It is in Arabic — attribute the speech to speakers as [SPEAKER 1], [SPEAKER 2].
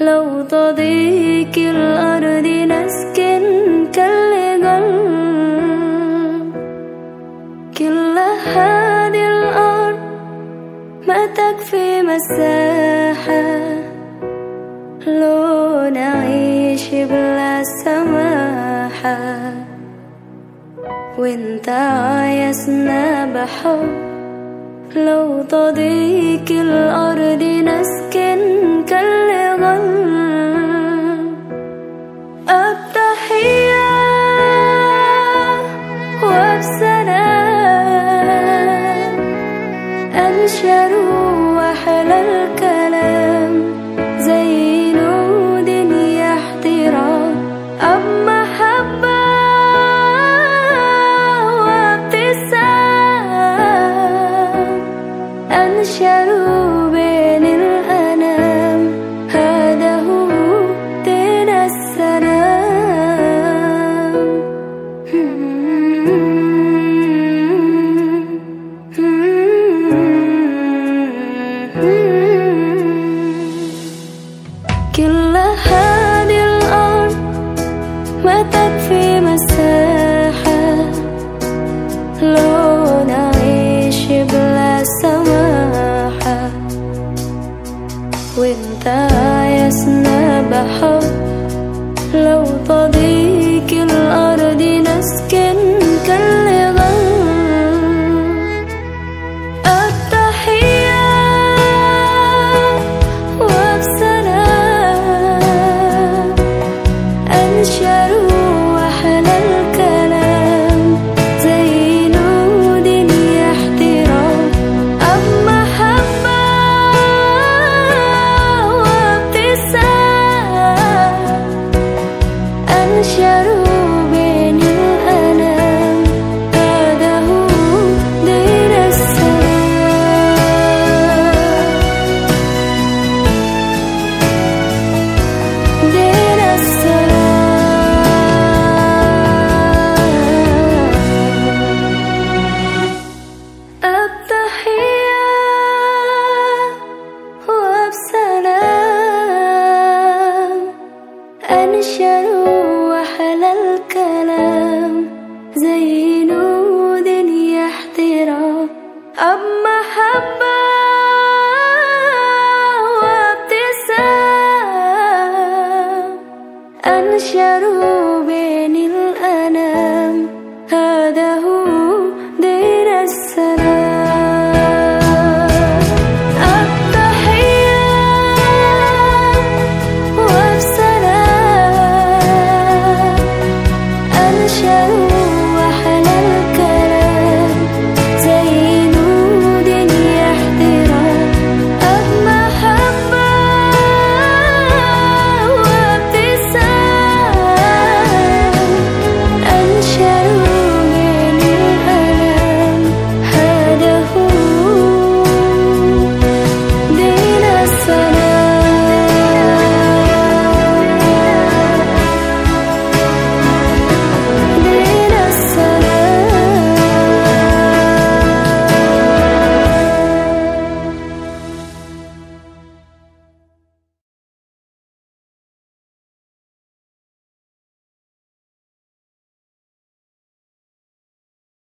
[SPEAKER 1] لو تضيق الأرض نسكن قلب كل هذه الأرض ما تكفي مساحة. لو نعيش بلا سماحة. وإنت عايزنا بحب. لو تضيق الأرض نسكن وبسلام أنشروا عايزنا بحب أنشروا أحلى الكلام. زي نود احترام. أب محبة وابتسام. أنشروا